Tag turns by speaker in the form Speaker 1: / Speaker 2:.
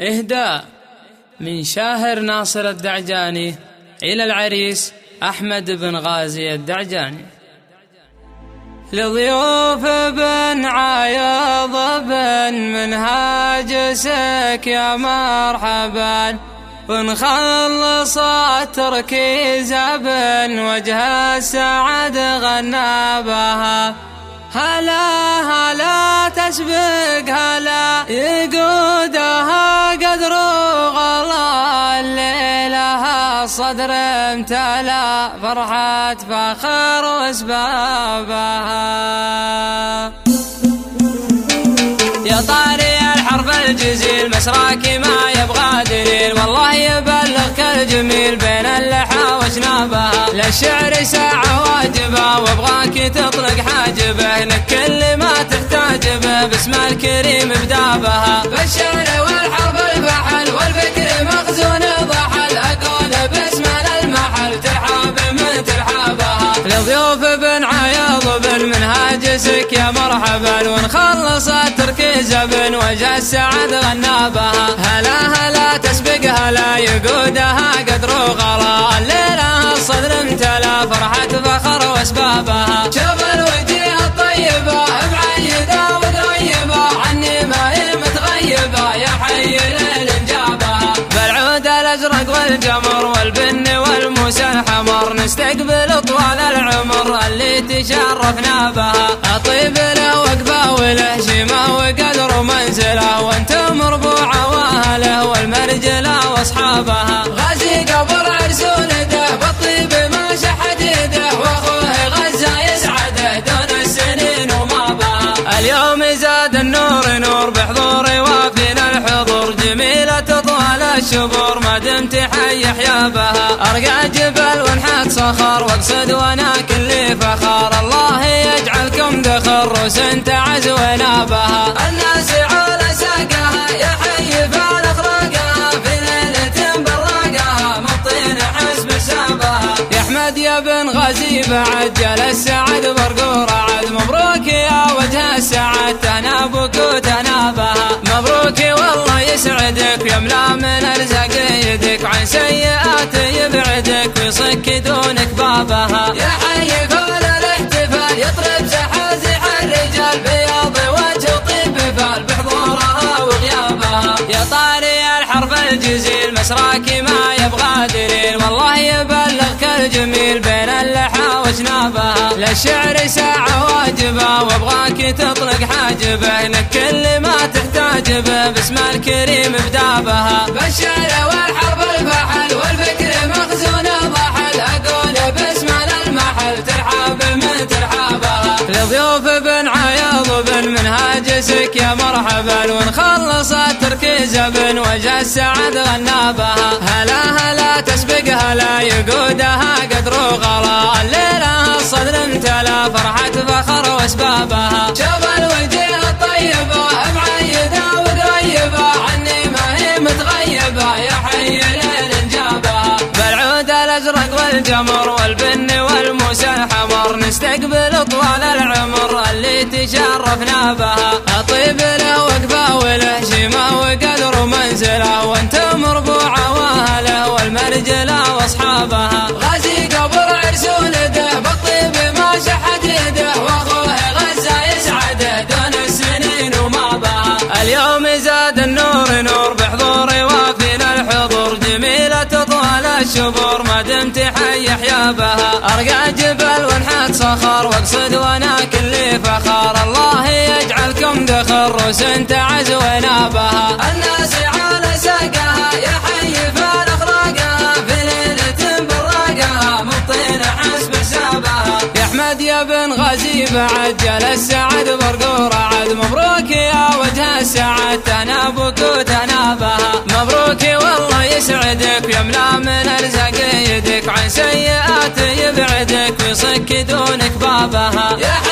Speaker 1: إهداء من شاهر ناصر الدعجاني إلى العريس أحمد بن غازي الدعجاني. لضيوف بن عايض بن من هاجسك يا مرحبا. ونخلص تركيز بن وجه السعد غنى بها هلا هلا تسبق الصدر امتلا فرحة فخر واسبابها يا طاري الحرف الجزيل مسراك ما يبغى دليل. والله يبلغك الجميل بين اللحى وشنابها للشعر ساعة واجبة وأبغاك تطلق حاجبة. لك كل ما تحتاج به باسم الكريم بدابها بالشعر والحرف لضيوف بن عياض بن منهاجسك يا مرحبا ونخلص التركيز بن وجه السعد غنابها. هلا هلا تسبق هلا يقودها قدر غلا الليلة الصدر امتلا فرحة فخر وأسبابها. شوف تشرفنا بها. أطيب له وقفه وله شيمه وقدر ومنزله وانت مربوعه وأهله والمرجله وأصحابها. غازي قبر عرس ولده بالطيب ما شحد يده وأخوه غزة يسعده دون السنين وما بها. اليوم زاد النور نور بحضوري وافينا الحضور. جميلة طوال الشبور ما دمت حي يحيا بها. أرقى جبل ونحت صخر وأقصد وأنا احمد يا بن غازي بعد جل السعد برقور عد مبروك يا وجه السعد تنابك وتنابها مبروك والله يسعدك يملأ من أرزاق يدك. عن سيئات يبعدك ويصك دونك بابها يا حي فال الاحتفال يطرب زحازح الرجال. بياض وجه وطيب فال بحضورها وغيابها يا طاري الحرف الجزيل مسراك ما يبغى دليل. والله بين وشنابها للشعر ساعة واجبة وابغاك تطلق حاجبه لك كل ما تحتاج به باسم الكريم بدابها بالشعر والحرف الفحل والفكر مخزون ضحل أقول باسم المحل ترحاب من ترحابها لضيوف بن عياض بن منهاجسك يا مرحبا ونخلص التركيز بن وجه السعد غنابها هلا هلا تسبق هلا يقودها قدر غلا الليلة امتلا فرحة فخر واسبابها. شوف الوجيه الطيبة بعيدة وقريبة. عني ما هي متغيبة يا حي ليل جابها. بالعود الأزرق والجمر والبن والموسى الحمر نستقبل طوال العمر اللي تشرفنا بها أطيب له وقفة وله شيمه وقدر ومنزله وانت مربوعه الشبور ما دمت حي يحيا بها. أرقى جبل ونحت صخر وأقصد وأنا كل فخر. الله يجعلكم ذخر روس تعز ونابها. الناس على ساقها يا حي اخراقها في ليلة براقها مطين حسب حسابها. يا أحمد يا بن غازي بعد جل السعد برقور عد. مبروك يا وجه السعد تنابك وتنابها. مبروك والله ارزاق يدك عن سيئات يبعدك ويصك دونك بابها يا